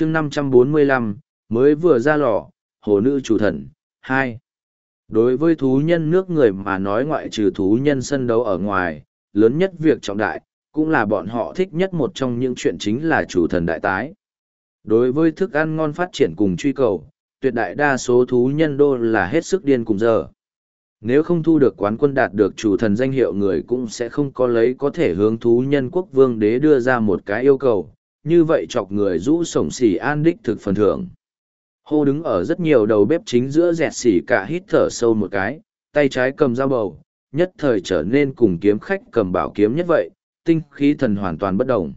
chương 545, mới vừa ra lò, hồ nữ chủ thần, 2. Đối với thú nhân nước người mà nói ngoại trừ thú nhân sân đấu ở ngoài, lớn nhất việc trọng đại, cũng là bọn họ thích nhất một trong những chuyện chính là chủ thần đại tái. Đối với thức ăn ngon phát triển cùng truy cầu, tuyệt đại đa số thú nhân đô là hết sức điên cùng giờ. Nếu không thu được quán quân đạt được chủ thần danh hiệu người cũng sẽ không có lấy có thể hướng thú nhân quốc vương đế đưa ra một cái yêu cầu, như vậy chọc người rũ sổng xỉ an đích thực phần thưởng. Hô đứng ở rất nhiều đầu bếp chính giữa dẹt xỉ cả hít thở sâu một cái, tay trái cầm dao bầu, nhất thời trở nên cùng kiếm khách cầm bảo kiếm nhất vậy, tinh khí thần hoàn toàn bất động.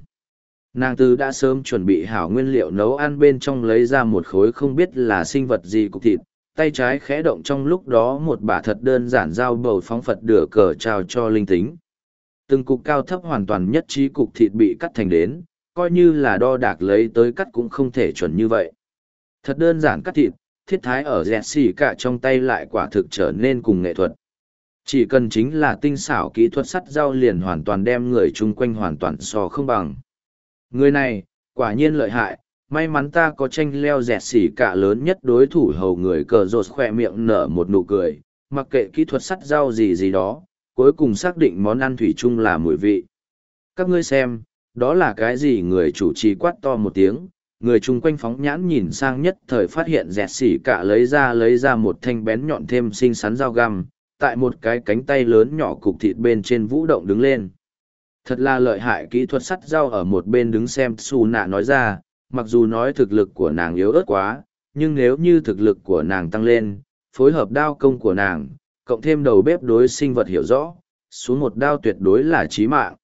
Nàng tư đã sớm chuẩn bị hảo nguyên liệu nấu ăn bên trong lấy ra một khối không biết là sinh vật gì cục thịt, tay trái khẽ động trong lúc đó một bả thật đơn giản dao bầu phóng phật đửa cờ trao cho linh tính. Từng cục cao thấp hoàn toàn nhất trí cục thịt bị cắt thành đến, coi như là đo đạc lấy tới cắt cũng không thể chuẩn như vậy. Thật đơn giản cắt thịt, thiết thái ở dẹt xỉ cả trong tay lại quả thực trở nên cùng nghệ thuật. Chỉ cần chính là tinh xảo kỹ thuật sắt dao liền hoàn toàn đem người chung quanh hoàn toàn so không bằng. Người này, quả nhiên lợi hại, may mắn ta có tranh leo dẹt xỉ cả lớn nhất đối thủ hầu người cờ rột khỏe miệng nở một nụ cười, mặc kệ kỹ thuật sắt rau gì gì đó, cuối cùng xác định món ăn thủy chung là mùi vị. Các ngươi xem, đó là cái gì người chủ trì quát to một tiếng, người chung quanh phóng nhãn nhìn sang nhất thời phát hiện dẹt xỉ cả lấy ra lấy ra một thanh bén nhọn thêm xinh xắn dao găm, tại một cái cánh tay lớn nhỏ cục thịt bên trên vũ động đứng lên. Thật là lợi hại kỹ thuật sắt dao ở một bên đứng xem xù nạ nói ra, mặc dù nói thực lực của nàng yếu ớt quá, nhưng nếu như thực lực của nàng tăng lên, phối hợp đao công của nàng, cộng thêm đầu bếp đối sinh vật hiểu rõ, xuống một đao tuyệt đối là chí mạng.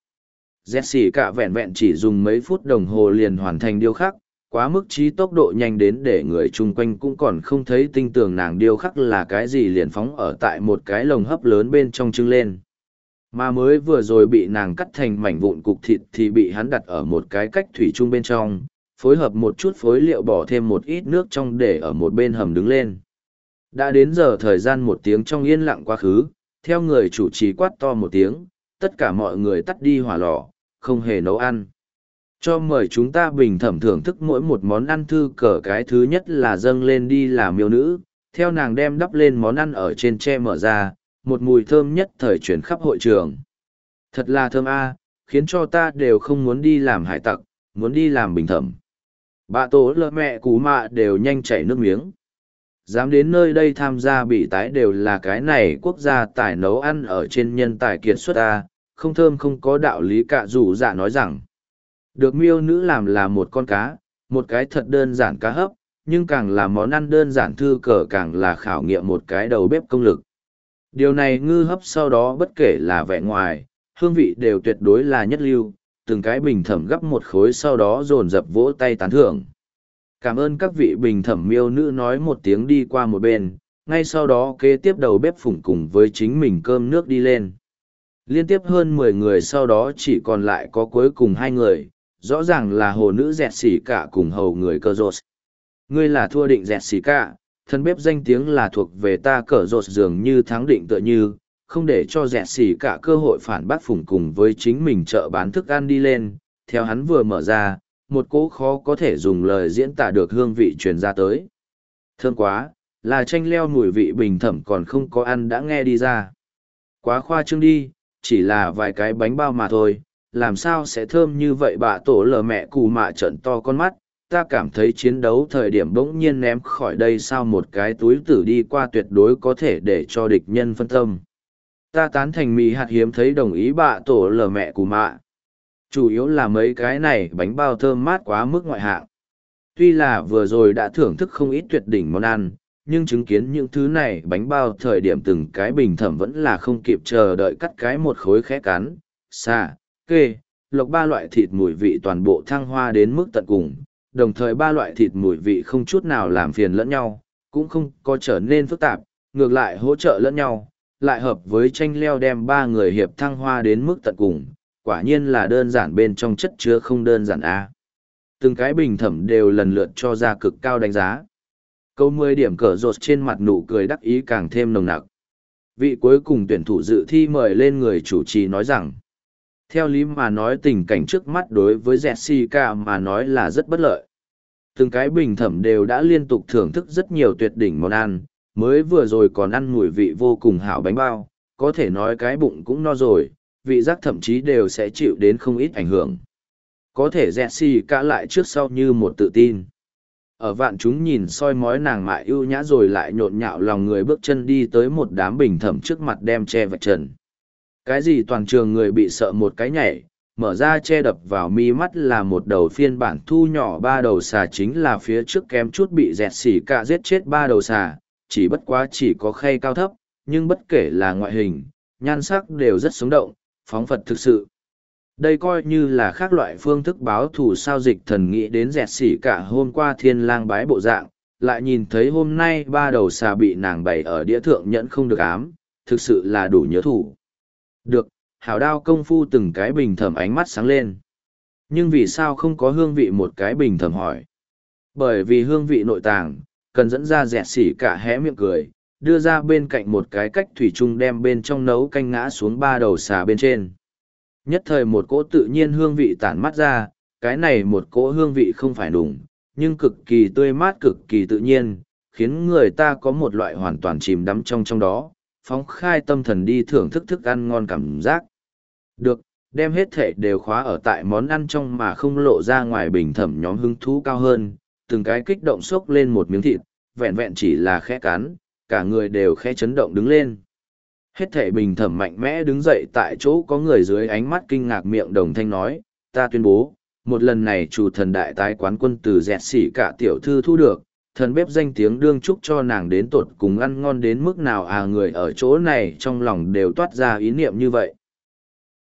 Jesse cả vẹn vẹn chỉ dùng mấy phút đồng hồ liền hoàn thành điêu khắc, quá mức trí tốc độ nhanh đến để người chung quanh cũng còn không thấy tinh tường nàng điêu khắc là cái gì liền phóng ở tại một cái lồng hấp lớn bên trong trưng lên. Mà mới vừa rồi bị nàng cắt thành mảnh vụn cục thịt thì bị hắn đặt ở một cái cách thủy chung bên trong, phối hợp một chút phối liệu bỏ thêm một ít nước trong để ở một bên hầm đứng lên. Đã đến giờ thời gian một tiếng trong yên lặng quá khứ, theo người chủ trì quát to một tiếng, tất cả mọi người tắt đi hỏa lò, không hề nấu ăn. Cho mời chúng ta bình thẩm thưởng thức mỗi một món ăn thư cờ cái thứ nhất là dâng lên đi là miêu nữ, theo nàng đem đắp lên món ăn ở trên tre mở ra, một mùi thơm nhất thời chuyển khắp hội trường. Thật là thơm a, khiến cho ta đều không muốn đi làm hải tặc, muốn đi làm bình thẩm. Bà tổ lợ mẹ cú mạ đều nhanh chảy nước miếng. Dám đến nơi đây tham gia bị tái đều là cái này quốc gia tài nấu ăn ở trên nhân tài kiệt xuất a, không thơm không có đạo lý cả dù dạ nói rằng. Được miêu nữ làm là một con cá, một cái thật đơn giản cá hấp, nhưng càng là món ăn đơn giản thư cờ càng là khảo nghiệm một cái đầu bếp công lực. Điều này ngư hấp sau đó bất kể là vẻ ngoài, hương vị đều tuyệt đối là nhất lưu, từng cái bình thẩm gấp một khối sau đó dồn dập vỗ tay tán thưởng. Cảm ơn các vị bình thẩm miêu nữ nói một tiếng đi qua một bên, ngay sau đó kế tiếp đầu bếp phủng cùng với chính mình cơm nước đi lên. Liên tiếp hơn mười người sau đó chỉ còn lại có cuối cùng hai người, rõ ràng là hồ nữ dẹt xỉ cả cùng hầu người cơ rột. Ngươi là thua định dẹt xỉ cả, thân bếp danh tiếng là thuộc về ta cờ rột dường như thắng định tựa như, không để cho dẹt xỉ cả cơ hội phản bác phủng cùng với chính mình chợ bán thức ăn đi lên, theo hắn vừa mở ra, một cỗ khó có thể dùng lời diễn tả được hương vị truyền ra tới. Thơm quá, là tranh leo mùi vị bình thẩm còn không có ăn đã nghe đi ra. Quá khoa trương đi, chỉ là vài cái bánh bao mà thôi, làm sao sẽ thơm như vậy bà tổ lờ mẹ cù mạ trận to con mắt, ta cảm thấy chiến đấu thời điểm bỗng nhiên ném khỏi đây sao một cái túi tử đi qua tuyệt đối có thể để cho địch nhân phân tâm. Ta tán thành mì hạt hiếm thấy đồng ý bà tổ lờ mẹ cù mạ. Chủ yếu là mấy cái này bánh bao thơm mát quá mức ngoại hạng. Tuy là vừa rồi đã thưởng thức không ít tuyệt đỉnh món ăn, nhưng chứng kiến những thứ này bánh bao thời điểm từng cái bình thẩm vẫn là không kịp chờ đợi cắt cái một khối khẽ cắn, xà kê, lộc ba loại thịt mùi vị toàn bộ thăng hoa đến mức tận cùng, đồng thời ba loại thịt mùi vị không chút nào làm phiền lẫn nhau, cũng không có trở nên phức tạp, ngược lại hỗ trợ lẫn nhau, lại hợp với tranh leo đem ba người hiệp thăng hoa đến mức tận cùng, quả nhiên là đơn giản bên trong chất chứa không đơn giản a. Từng cái bình thẩm đều lần lượt cho ra cực cao đánh giá. Câu mười điểm cờ rột trên mặt nụ cười đắc ý càng thêm nồng nặc. Vị cuối cùng tuyển thủ dự thi mời lên người chủ trì nói rằng, theo lý mà nói tình cảnh trước mắt đối với Jessica mà nói là rất bất lợi. từng cái bình thẩm đều đã liên tục thưởng thức rất nhiều tuyệt đỉnh món ăn, mới vừa rồi còn ăn mùi vị vô cùng hảo bánh bao, có thể nói cái bụng cũng no rồi, vị giác thậm chí đều sẽ chịu đến không ít ảnh hưởng. Có thể dẹt xì lại trước sau như một tự tin. Ở vạn chúng nhìn soi mói nàng mại ưu nhã rồi lại nhộn nhạo lòng người bước chân đi tới một đám bình thẩm trước mặt đem che vạch trần. Cái gì toàn trường người bị sợ một cái nhảy, mở ra che đập vào mi mắt là một đầu phiên bản thu nhỏ ba đầu xà chính là phía trước kém chút bị dẹt xỉ cả giết chết ba đầu xà, chỉ bất quá chỉ có khay cao thấp, nhưng bất kể là ngoại hình, nhan sắc đều rất sống động, phóng phật thực sự. Đây coi như là khác loại phương thức báo thù sao dịch thần nghĩ đến dẹt xỉ cả hôm qua thiên lang bái bộ dạng, lại nhìn thấy hôm nay ba đầu xà bị nàng bày ở đĩa thượng nhẫn không được ám, thực sự là đủ nhớ thủ. Được, hảo đao công phu từng cái bình thẩm ánh mắt sáng lên. Nhưng vì sao không có hương vị một cái bình thẩm hỏi? Bởi vì hương vị nội tàng, cần dẫn ra dẹt xỉ cả hé miệng cười, đưa ra bên cạnh một cái cách thủy chung đem bên trong nấu canh ngã xuống ba đầu xà bên trên. Nhất thời một cỗ tự nhiên hương vị tản mát ra, cái này một cỗ hương vị không phải đủng, nhưng cực kỳ tươi mát cực kỳ tự nhiên, khiến người ta có một loại hoàn toàn chìm đắm trong trong đó, phóng khai tâm thần đi thưởng thức thức ăn ngon cảm giác. Được, đem hết thể đều khóa ở tại món ăn trong mà không lộ ra ngoài bình thẩm nhóm hứng thú cao hơn, từng cái kích động sốc lên một miếng thịt, vẹn vẹn chỉ là khẽ cắn, cả người đều khẽ chấn động đứng lên. Hết thể bình thẩm mạnh mẽ đứng dậy tại chỗ có người dưới ánh mắt kinh ngạc miệng đồng thanh nói, ta tuyên bố, một lần này chủ thần đại tái quán quân từ dẹt xỉ cả tiểu thư thu được, thần bếp danh tiếng đương chúc cho nàng đến tột cùng ăn ngon đến mức nào à người ở chỗ này trong lòng đều toát ra ý niệm như vậy.